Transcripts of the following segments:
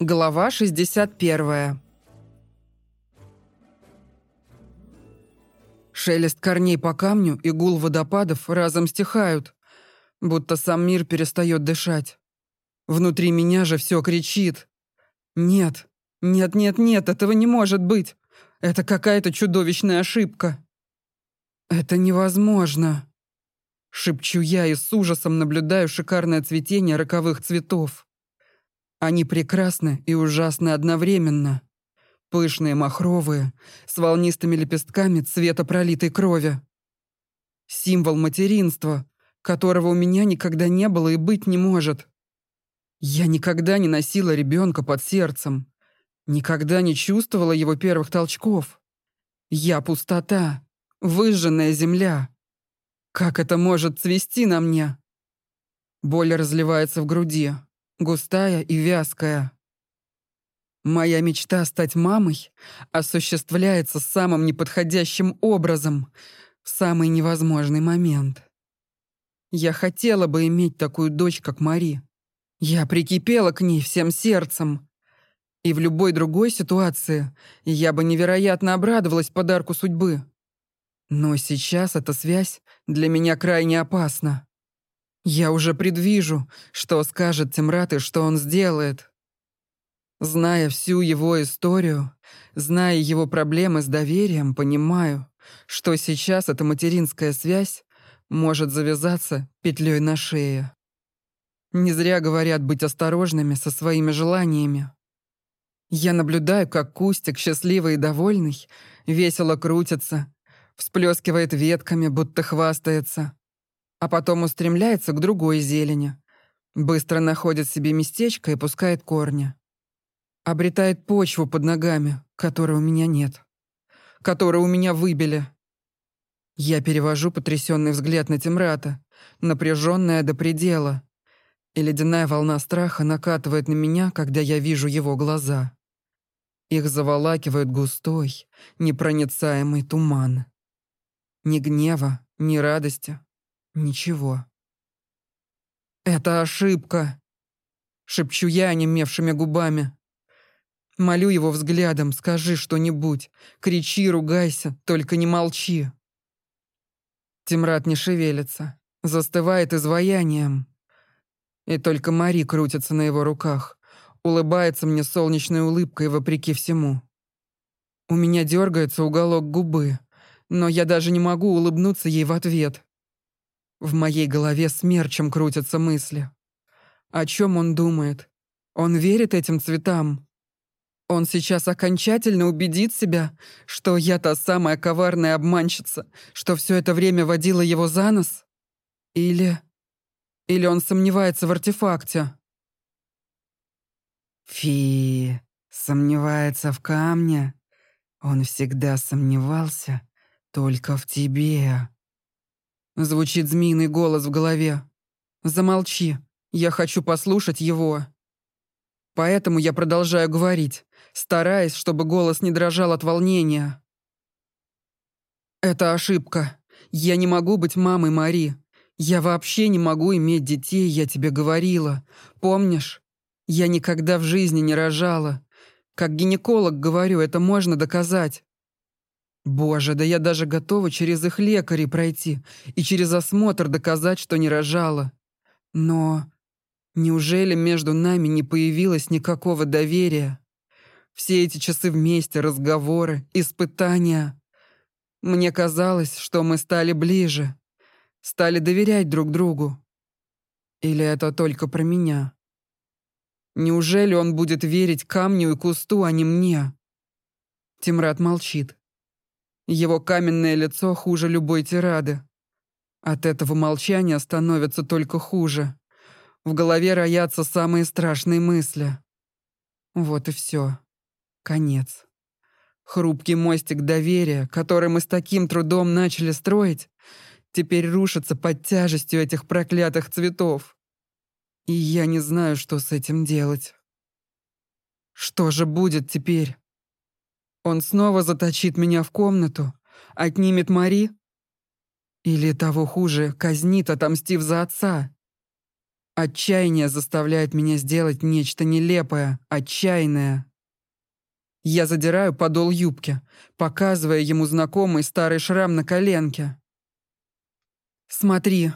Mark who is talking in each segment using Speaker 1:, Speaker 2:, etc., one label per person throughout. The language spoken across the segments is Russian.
Speaker 1: Глава 61. Шелест корней по камню и гул водопадов разом стихают, будто сам мир перестает дышать. Внутри меня же все кричит. Нет, нет, нет, нет, этого не может быть. Это какая-то чудовищная ошибка. Это невозможно. Шепчу я и с ужасом наблюдаю шикарное цветение роковых цветов. Они прекрасны и ужасны одновременно. Пышные, махровые, с волнистыми лепестками цвета пролитой крови. Символ материнства, которого у меня никогда не было и быть не может. Я никогда не носила ребенка под сердцем. Никогда не чувствовала его первых толчков. Я пустота, выжженная земля. Как это может цвести на мне? Боль разливается в груди густая и вязкая. Моя мечта стать мамой осуществляется самым неподходящим образом в самый невозможный момент. Я хотела бы иметь такую дочь, как Мари. Я прикипела к ней всем сердцем. И в любой другой ситуации я бы невероятно обрадовалась подарку судьбы. Но сейчас эта связь для меня крайне опасна. Я уже предвижу, что скажет Тимрат и что он сделает. Зная всю его историю, зная его проблемы с доверием, понимаю, что сейчас эта материнская связь может завязаться петлей на шее. Не зря говорят быть осторожными со своими желаниями. Я наблюдаю, как Кустик, счастливый и довольный, весело крутится, всплескивает ветками, будто хвастается, а потом устремляется к другой зелени. Быстро находит себе местечко и пускает корни. Обретает почву под ногами, которой у меня нет. Которую у меня выбили. Я перевожу потрясенный взгляд на Тимрата, напряженная до предела. И ледяная волна страха накатывает на меня, когда я вижу его глаза. Их заволакивает густой, непроницаемый туман. Ни гнева, ни радости, Ничего. «Это ошибка!» Шепчу я онемевшими губами. Молю его взглядом, скажи что-нибудь. Кричи, ругайся, только не молчи. Тимрад не шевелится, застывает изваянием. И только Мари крутится на его руках, улыбается мне солнечной улыбкой вопреки всему. У меня дергается уголок губы, но я даже не могу улыбнуться ей в ответ. В моей голове смерчем крутятся мысли. О чем он думает? Он верит этим цветам? Он сейчас окончательно убедит себя, что я та самая коварная обманщица, что все это время водила его за нос? Или... Или он сомневается в артефакте?
Speaker 2: Фи, сомневается в камне. Он всегда сомневался только в тебе.
Speaker 1: Звучит змеиный голос в голове. Замолчи, я хочу послушать его. Поэтому я продолжаю говорить, стараясь, чтобы голос не дрожал от волнения. Это ошибка. Я не могу быть мамой Мари. Я вообще не могу иметь детей, я тебе говорила. Помнишь? Я никогда в жизни не рожала. Как гинеколог говорю, это можно доказать. Боже, да я даже готова через их лекарей пройти и через осмотр доказать, что не рожала. Но неужели между нами не появилось никакого доверия? Все эти часы вместе, разговоры, испытания. Мне казалось, что мы стали ближе, стали доверять друг другу. Или это только про меня? Неужели он будет верить камню и кусту, а не мне? Тимрад молчит. Его каменное лицо хуже любой тирады. От этого молчания становится только хуже. В голове роятся самые страшные мысли. Вот и все. Конец. Хрупкий мостик доверия, который мы с таким трудом начали строить, теперь рушится под тяжестью этих проклятых цветов. И я не знаю, что с этим делать. Что же будет теперь? Он снова заточит меня в комнату, отнимет Мари? Или того хуже, казнит, отомстив за отца? Отчаяние заставляет меня сделать нечто нелепое, отчаянное. Я задираю подол юбки, показывая ему знакомый старый шрам на коленке. «Смотри,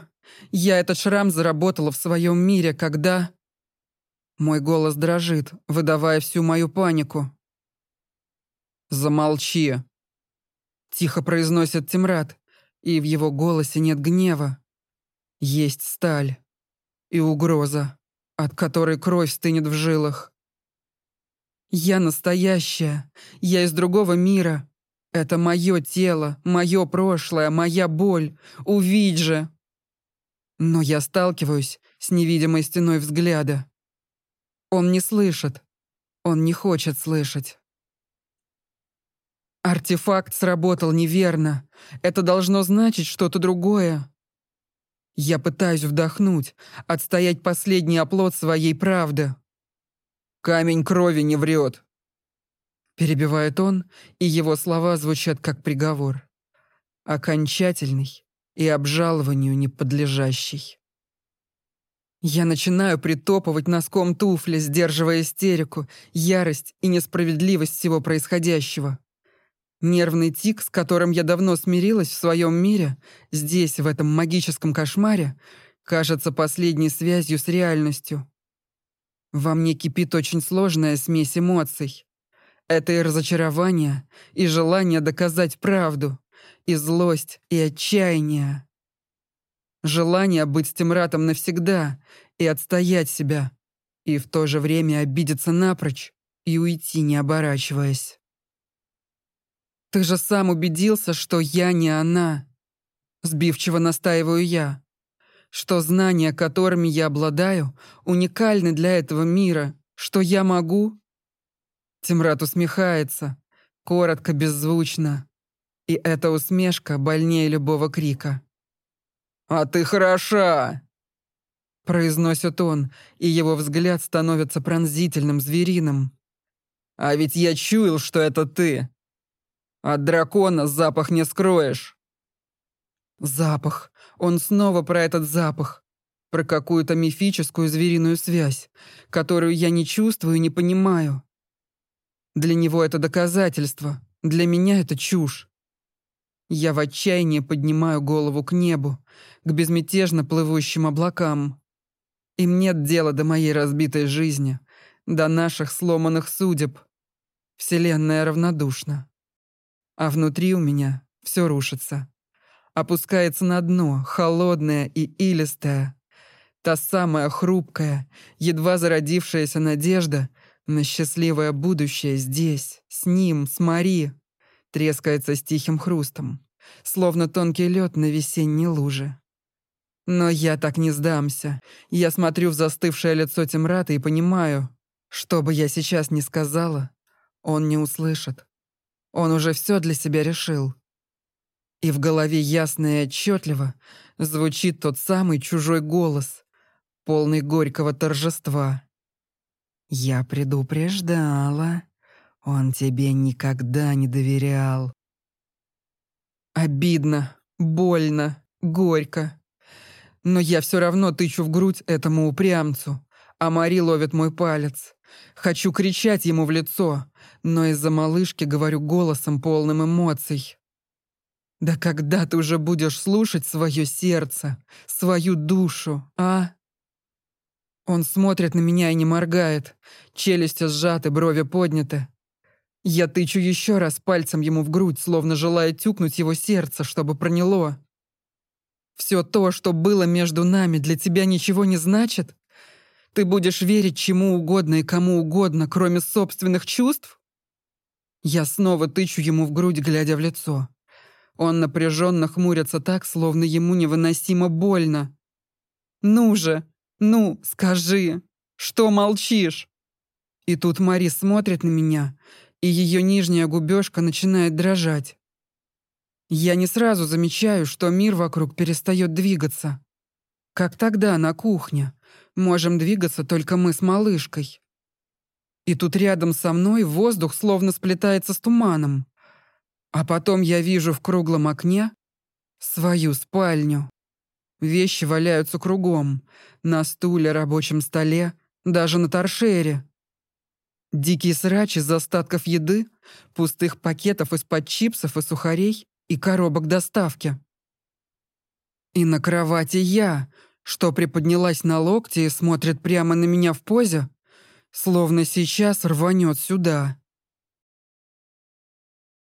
Speaker 1: я этот шрам заработала в своем мире, когда...» Мой голос дрожит, выдавая всю мою панику. «Замолчи!» Тихо произносит Тимрад, и в его голосе нет гнева. Есть сталь и угроза, от которой кровь стынет в жилах. Я настоящая, я из другого мира. Это мое тело, мое прошлое, моя боль. Увидь же! Но я сталкиваюсь с невидимой стеной взгляда. Он не слышит. Он не хочет слышать. Артефакт сработал неверно. Это должно значить что-то другое. Я пытаюсь вдохнуть, отстоять последний оплот своей правды. «Камень крови не врет», — перебивает он, и его слова звучат как приговор. Окончательный и обжалованию неподлежащий. Я начинаю притопывать носком туфли, сдерживая истерику, ярость и несправедливость всего происходящего. Нервный тик, с которым я давно смирилась в своем мире, здесь, в этом магическом кошмаре, кажется последней связью с реальностью. Во мне кипит очень сложная смесь эмоций. Это и разочарование, и желание доказать правду, и злость, и отчаяние. Желание быть с Тимратом навсегда и отстоять себя, и в то же время обидеться напрочь и уйти, не оборачиваясь. «Ты же сам убедился, что я не она!» Сбивчиво настаиваю я. Что знания, которыми я обладаю, уникальны для этого мира. Что я могу? Тимрат усмехается. Коротко, беззвучно. И эта усмешка больнее любого крика. «А ты хороша!» Произносит он, и его взгляд становится пронзительным, звериным. «А ведь я чуял, что это ты!» От дракона запах не скроешь. Запах. Он снова про этот запах. Про какую-то мифическую звериную связь, которую я не чувствую и не понимаю. Для него это доказательство. Для меня это чушь. Я в отчаянии поднимаю голову к небу, к безмятежно плывущим облакам. Им нет дела до моей разбитой жизни, до наших сломанных судеб. Вселенная равнодушна. А внутри у меня все рушится. Опускается на дно, холодное и илистое. Та самая хрупкая, едва зародившаяся надежда на счастливое будущее здесь, с ним, с Мари, трескается с тихим хрустом, словно тонкий лед на весенней луже. Но я так не сдамся. Я смотрю в застывшее лицо Тимрата и понимаю, что бы я сейчас ни сказала, он не услышит. Он уже все для себя решил. И в голове ясно и отчетливо звучит тот самый чужой голос, полный горького торжества. «Я предупреждала. Он тебе никогда не доверял». Обидно, больно, горько. Но я все равно тычу в грудь этому упрямцу, а Мари ловит мой палец. Хочу кричать ему в лицо, но из-за малышки говорю голосом полным эмоций. «Да когда ты уже будешь слушать свое сердце, свою душу, а?» Он смотрит на меня и не моргает, челюсти сжаты, брови подняты. Я тычу еще раз пальцем ему в грудь, словно желая тюкнуть его сердце, чтобы проняло. «Все то, что было между нами, для тебя ничего не значит? Ты будешь верить чему угодно и кому угодно, кроме собственных чувств?» Я снова тычу ему в грудь, глядя в лицо. Он напряженно хмурится так, словно ему невыносимо больно. «Ну же, ну, скажи, что молчишь?» И тут Мари смотрит на меня, и ее нижняя губежка начинает дрожать. Я не сразу замечаю, что мир вокруг перестает двигаться. Как тогда на кухне. Можем двигаться только мы с малышкой. И тут рядом со мной воздух словно сплетается с туманом. А потом я вижу в круглом окне свою спальню. Вещи валяются кругом. На стуле, рабочем столе, даже на торшере. Дикий срач из остатков еды, пустых пакетов из-под чипсов и сухарей и коробок доставки. И на кровати я, что приподнялась на локте и смотрит прямо на меня в позе, словно сейчас рванет сюда.